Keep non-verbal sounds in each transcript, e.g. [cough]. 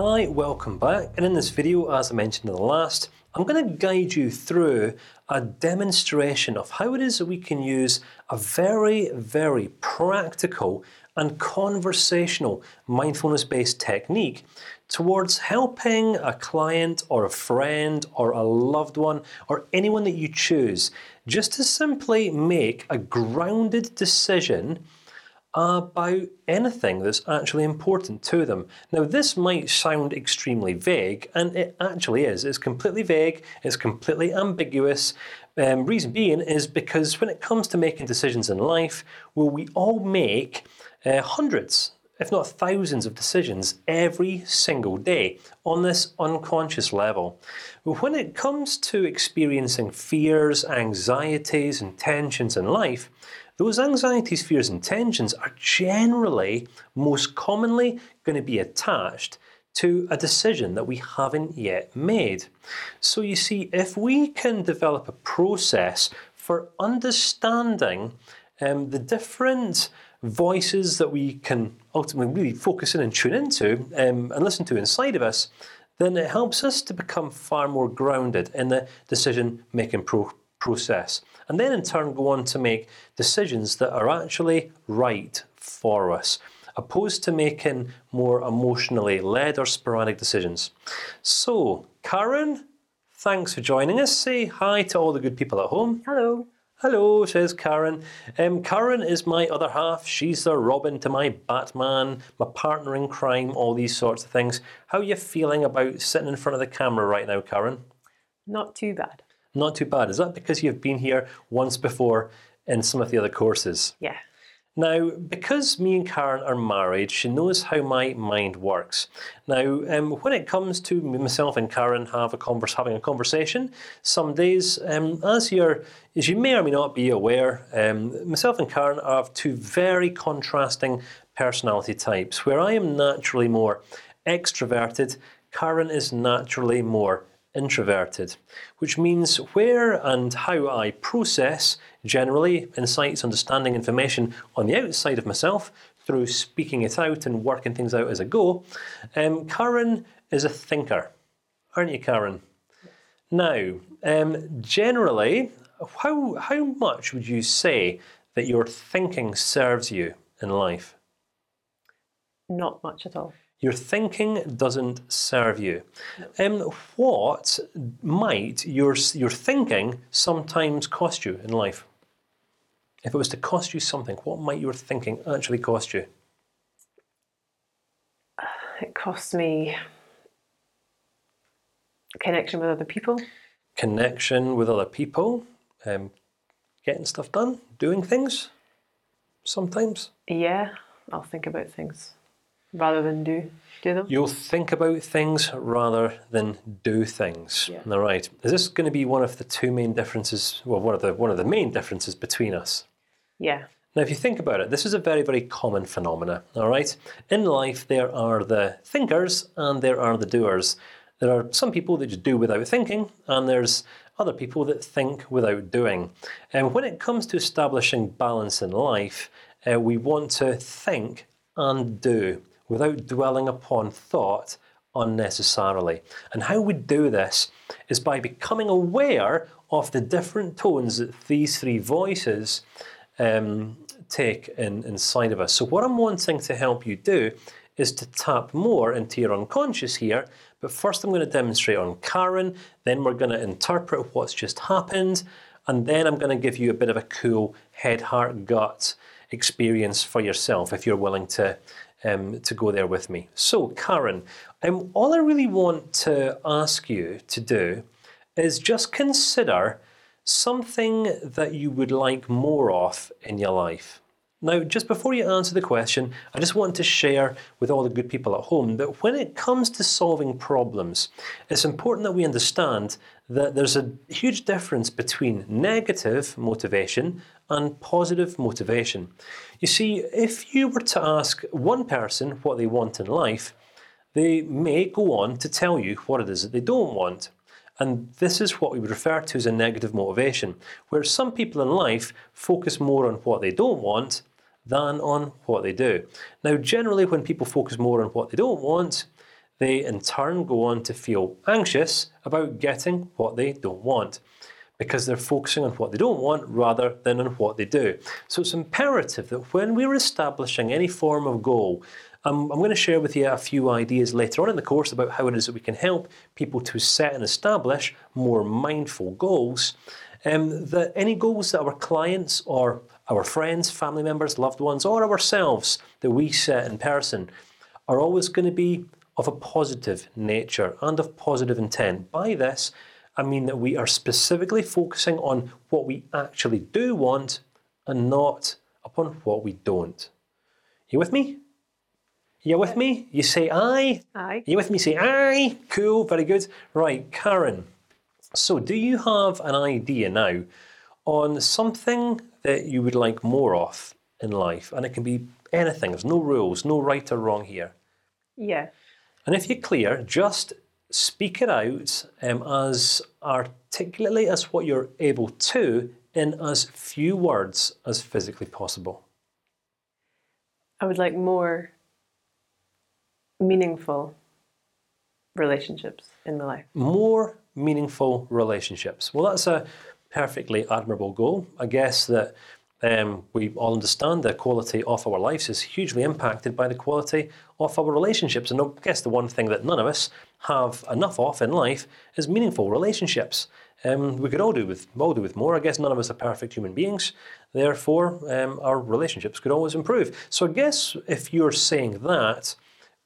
Hi, welcome back. And in this video, as I mentioned in the last, I'm going to guide you through a demonstration of how it is that we can use a very, very practical and conversational mindfulness-based technique towards helping a client or a friend or a loved one or anyone that you choose just to simply make a grounded decision about anything that's actually important to them. Now, this might sound extremely vague, and it actually is. It's completely vague. It's completely ambiguous. Um, reason being is because when it comes to making decisions in life, well, we all make uh, hundreds, if not thousands, of decisions every single day on this unconscious level. But when it comes to experiencing fears, anxieties, and tensions in life, those anxieties, fears, and tensions are generally, most commonly, going to be attached to a decision that we haven't yet made. So you see, if we can develop a process for understanding um, the different voices that we can ultimately really focus in and tune into um, and listen to inside of us, then it helps us to become far more grounded in the decision-making pro process and then in turn go on to make decisions that are actually right for us, opposed to making more emotionally led or sporadic decisions. So, Karen, thanks for joining us. Say hi to all the good people at home. Hello. Hello, says Karen. Um, Karen is my other half. She's the Robin to my Batman, my partner in crime, all these sorts of things. How are you feeling about sitting in front of the camera right now, Karen? Not too bad. Not too bad. Is that because you've been here once before in some of the other courses? Yeah. Now, because me and Karen are married, she knows how my mind works. Now, um, when it comes to myself and Karen have a converse, having a conversation, some days, um, as you're, as you may or may not be aware, um, myself and Karen have two very contrasting personality types. Where I am naturally more extroverted, Karen is naturally more introverted, which means where and how I process generally insights, understanding information on the outside of myself through speaking it out and working things out as I go. Um, Karen is a thinker, aren't you, Karen? Now, um, generally, how how much would you say that your thinking serves you in life? Not much at all. Your thinking doesn't serve you. Um, what might your your thinking sometimes cost you in life? If it was to cost you something, what might your thinking actually cost you? [sighs] It costs me connection with other people. Connection with other people, um, getting stuff done, doing things. Sometimes. Yeah, I'll think about things rather than do do them. You'll think about things rather than do things. Yeah. All right. Is this going to be one of the two main differences? Well, one of the one of the main differences between us. Yeah. Now, if you think about it, this is a very, very common phenomena. All right. In life, there are the thinkers and there are the doers. There are some people that just do without thinking, and there's other people that think without doing. And when it comes to establishing balance in life, uh, we want to think and do without dwelling upon thought unnecessarily. And how we do this is by becoming aware of the different tones that these three voices um, take in, inside of us. So what I'm wanting to help you do is to tap more into your unconscious here. But first, I'm going to demonstrate on Karen. Then we're going to interpret what's just happened, and then I'm going to give you a bit of a cool head, heart, gut experience for yourself if you're willing to um, to go there with me. So, Karen, um, all I really want to ask you to do is just consider something that you would like more of in your life. Now, just before you answer the question, I just want to share with all the good people at home that when it comes to solving problems, it's important that we understand that there's a huge difference between negative motivation and positive motivation. You see, if you were to ask one person what they want in life, they may go on to tell you what it is that they don't want. And this is what we would refer to as a negative motivation, where some people in life focus more on what they don't want than on what they do. Now, generally, when people focus more on what they don't want, they in turn go on to feel anxious about getting what they don't want because they're focusing on what they don't want rather than on what they do. So it's imperative that when we're establishing any form of goal, um, I'm going to share with you a few ideas later on in the course about how it is that we can help people to set and establish more mindful goals. Um, that any goals that our clients or our friends, family members, loved ones, or ourselves that we set in person are always going to be of a positive nature and of positive intent. By this, I mean that we are specifically focusing on what we actually do want and not upon what we don't. You with me? You with me? You say aye. Aye. You with me? Say aye. Cool. Very good. Right, Karen. So, do you have an idea now on something that you would like more of in life? And it can be anything. There's no rules, no right or wrong here. Yeah. And if you're clear, just speak it out um, as articulately as what you're able to in as few words as physically possible. I would like more meaningful relationships in my life. More meaningful relationships. Well, that's a perfectly admirable goal. I guess that um, we all understand the quality of our lives is hugely impacted by the quality of our relationships, and I guess the one thing that none of us have enough of in life is meaningful relationships. Um, we could all do with all do with more. I guess none of us are perfect human beings. Therefore, um, our relationships could always improve. So I guess if you're saying that,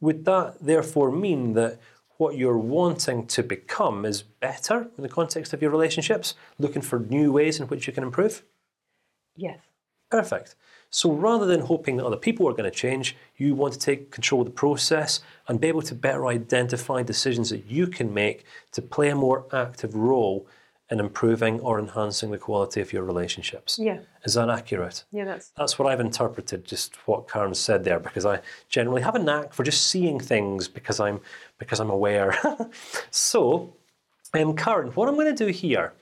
would that therefore mean that what you're wanting to become is better in the context of your relationships, looking for new ways in which you can improve? Yes. Perfect. So rather than hoping that other people are going to change, you want to take control of the process and be able to better identify decisions that you can make to play a more active role in improving or enhancing the quality of your relationships. Yeah. Is that accurate? Yeah. That's That's what I've interpreted, just what Karen said there, because I generally have a knack for just seeing things because I'm because I'm aware. [laughs] so, um, Karen, what I'm going to do here,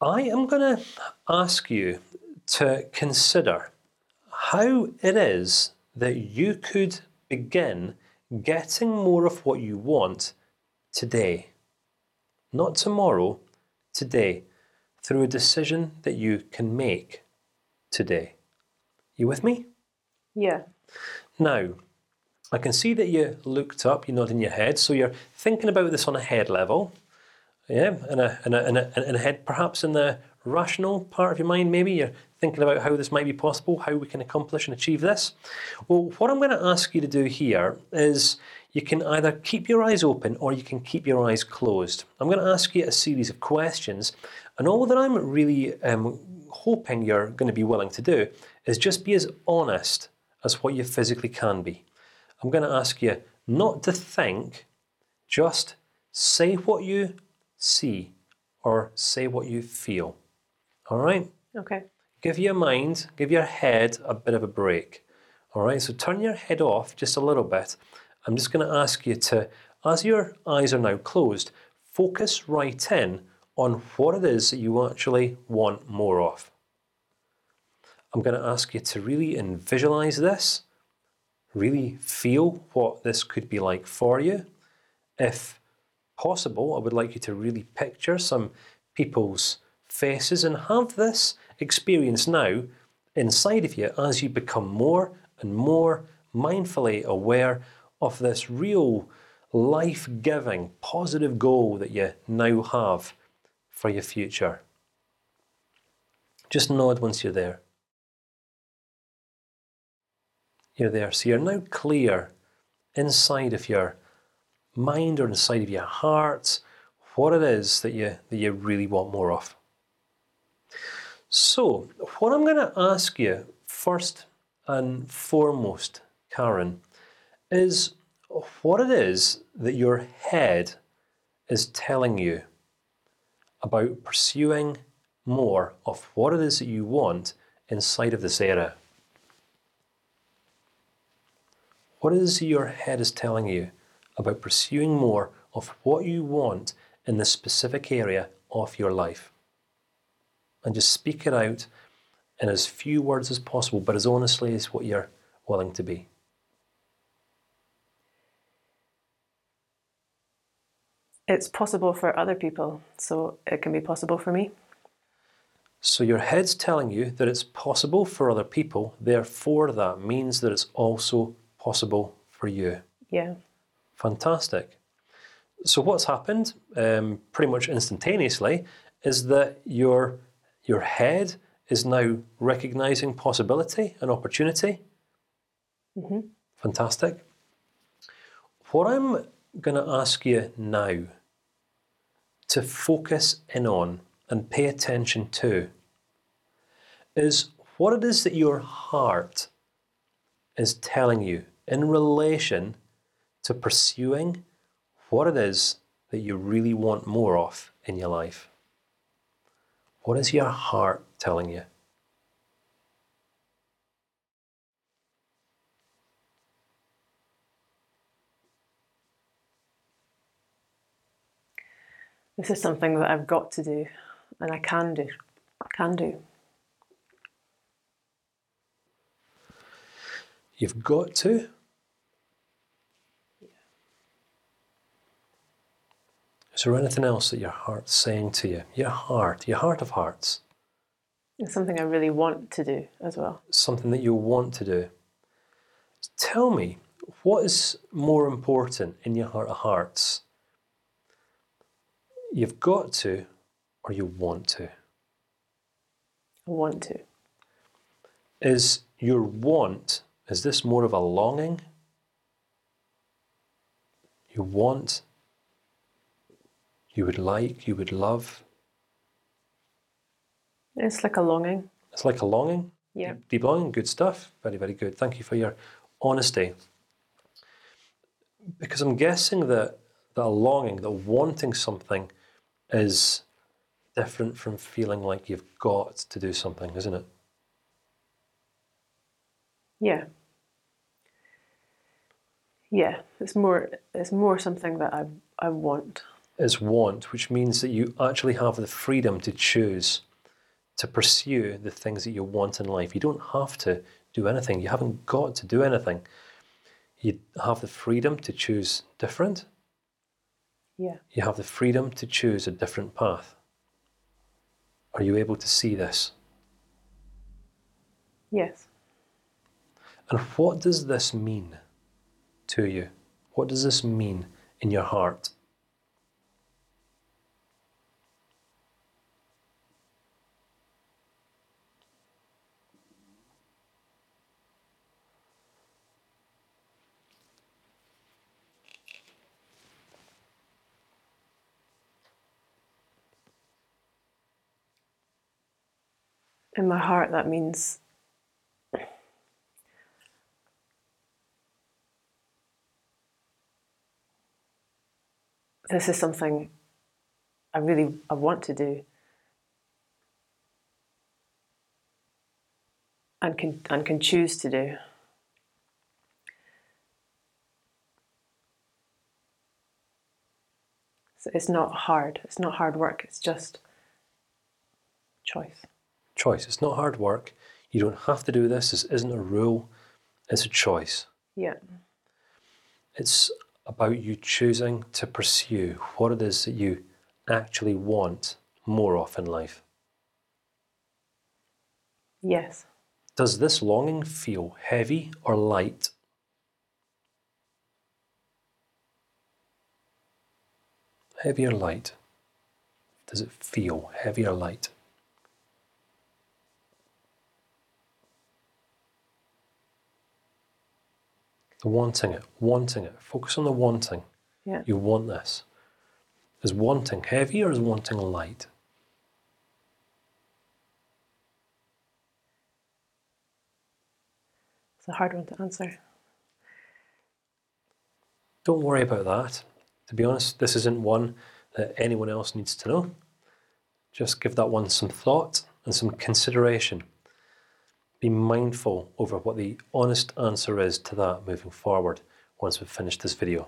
I am going to ask you to consider how it is that you could begin getting more of what you want today, not tomorrow, today, through a decision that you can make today. You with me? yeah. Now, I can see that you looked up. You're nodding your head, so you're thinking about this on a head level. Yeah, and a in a in a, in a head, perhaps in the rational part of your mind. Maybe you're thinking about how this might be possible, how we can accomplish and achieve this. Well, what I'm going to ask you to do here is you can either keep your eyes open or you can keep your eyes closed. I'm going to ask you a series of questions, and all that I'm really um, hoping you're going to be willing to do is just be as honest as what you physically can be. I'm going to ask you not to think, just say what you see or say what you feel. All right? Okay. Give your mind, give your head a bit of a break. All right? So turn your head off just a little bit. I'm just going to ask you to, as your eyes are now closed, focus right in on what it is that you actually want more of. I'm going to ask you to really and visualize this, really feel what this could be like for you. If possible, I would like you to really picture some people's faces and have this experience now inside of you as you become more and more mindfully aware of this real life-giving, positive goal that you now have for your future. Just nod once you're there. You're there. So you're now clear inside of your mind or inside of your heart what it is that you that you really want more of. So, what I'm going to ask you first and foremost, Karen, is what it is that your head is telling you about pursuing more of what it is that you want inside of this area. What is your head is telling you about pursuing more of what you want in this specific area of your life? And just speak it out in as few words as possible, but as honestly as what you're willing to be. It's possible for other people, so it can be possible for me. So your head's telling you that it's possible for other people. Therefore, that means that it's also possible for you. Yeah. Fantastic. So what's happened, um, pretty much instantaneously, is that your your head is now recognizing possibility and opportunity. hmm Fantastic. What I'm going to ask you now to focus in on and pay attention to is what it is that your heart is telling you in relation to pursuing what it is that you really want more of in your life. What is your heart telling you? This is something that I've got to do, and I can do. I Can do. You've got to. Is there anything else that your heart's saying to you? Your heart, your heart of hearts, It's something I really want to do as well. something that you want to do. Tell me, what is more important in your heart of hearts? You've got to, or you want to? I want to. Is your want, is this more of a longing? You want, you would like, you would love. It's like a longing. It's like a longing. Yeah. Deep longing, good stuff. Very, very good. Thank you for your honesty. Because I'm guessing that that longing, that wanting something, is different from feeling like you've got to do something, isn't it? Yeah. Yeah. It's more. It's more something that I I want. Is want, which means that you actually have the freedom to choose to pursue the things that you want in life. You don't have to do anything. You haven't got to do anything. You have the freedom to choose different. Yeah. You have the freedom to choose a different path. Are you able to see this? Yes. And what does this mean to you? What does this mean in your heart? In my heart, that means this is something I really I want to do and can and can choose to do. So it's not hard. It's not hard work. It's just choice. Choice. It's not hard work. You don't have to do this. This isn't a rule. It's a choice. Yeah. It's about you choosing to pursue what it is that you actually want more of in life. Yes. Does this longing feel heavy or light? Heavy or light? Does it feel heavy or light? The wanting it, wanting it. Focus on the wanting. Yeah. You want this. Is wanting heavy or is wanting light? It's a hard one to answer. Don't worry about that. To be honest, this isn't one that anyone else needs to know. Just give that one some thought and some consideration. Be mindful over what the honest answer is to that moving forward once we've finished this video.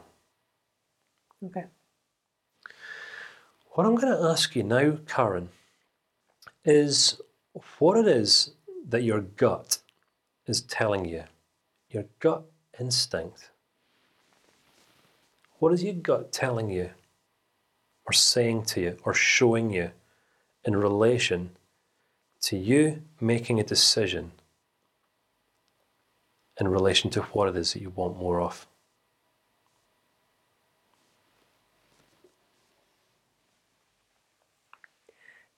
Okay. What I'm going to ask you now, Karen, is what it is that your gut is telling you. Your gut instinct. What is your gut telling you or saying to you or showing you in relation to you making a decision in relation to what it is that you want more of.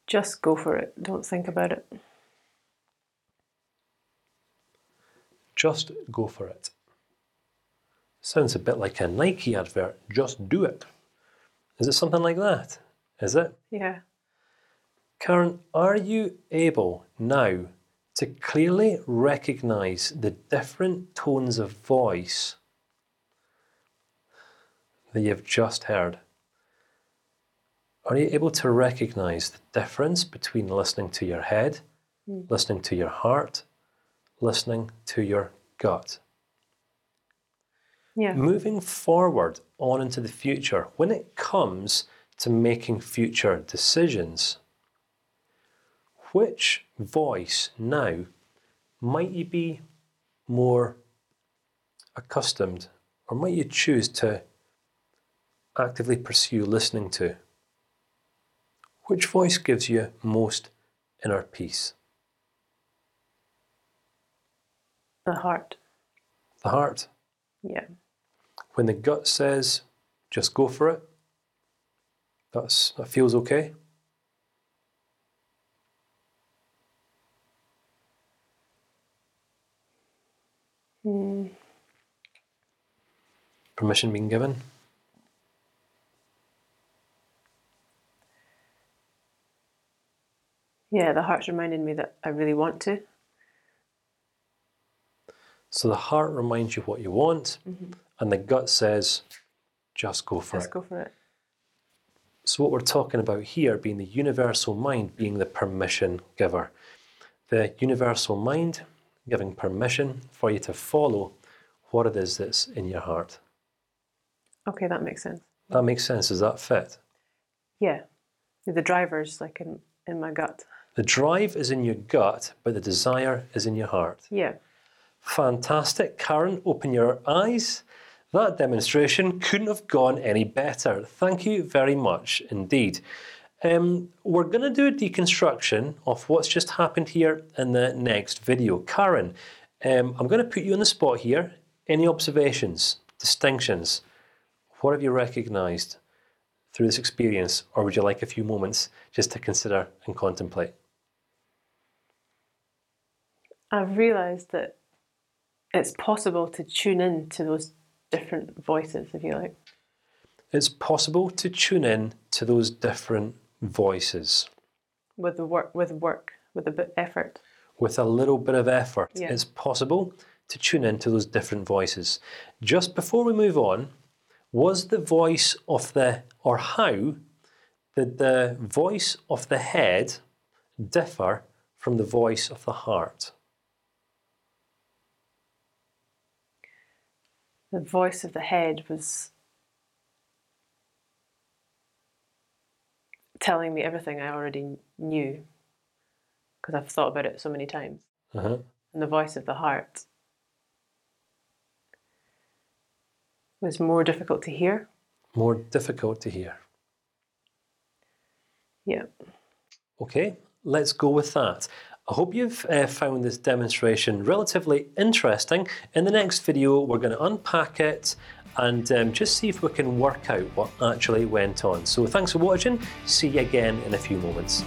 Just go for it. Don't think about it. Just go for it. Sounds a bit like a Nike advert. Just do it. Is it something like that? Is it? Yeah. Karen, are you able now to clearly recognize the different tones of voice that you've just heard? Are you able to recognize the difference between listening to your head, Mm. listening to your heart, listening to your gut? Yeah. Moving forward on into the future, when it comes to making future decisions, which voice now might you be more accustomed, or might you choose to actively pursue listening to? Which voice gives you most inner peace? The heart. The heart. Yeah. When the gut says, "Just go for it," that's that feels okay. Mm. Permission being given. Yeah, the heart's reminding me that I really want to. So the heart reminds you what you want, and the gut says, "Just go for Just it." go for it. So what we're talking about here being the universal mind being the permission giver. The universal mind giving permission for you to follow what it is that's in your heart. Okay, that makes sense. That makes sense. Does that fit? Yeah. The driver's like in, in my gut. The drive is in your gut, but the desire is in your heart. Yeah. Fantastic. Karen, open your eyes. That demonstration couldn't have gone any better. Thank you very much indeed. Um, we're going to do a deconstruction of what's just happened here in the next video. Karen, um, I'm going to put you on the spot here. Any observations, distinctions? What have you recognised through this experience, or would you like a few moments just to consider and contemplate? I've realised that it's possible to tune in to those different voices, if you like. It's possible to tune in to those different voices With the work with work, with a bit effort. with a little bit of effort. Yeah. It's possible to tune into those different voices. Just before we move on, was the voice of the or how did the voice of the head differ from the voice of the heart? The voice of the head was telling me everything I already knew because I've thought about it so many times. Uh-huh. And the voice of the heart was more difficult to hear. More difficult to hear. Yeah. Okay, let's go with that. I hope you've uh, found this demonstration relatively interesting. In the next video, we're going to unpack it and um, just see if we can work out what actually went on. So thanks for watching. See you again in a few moments.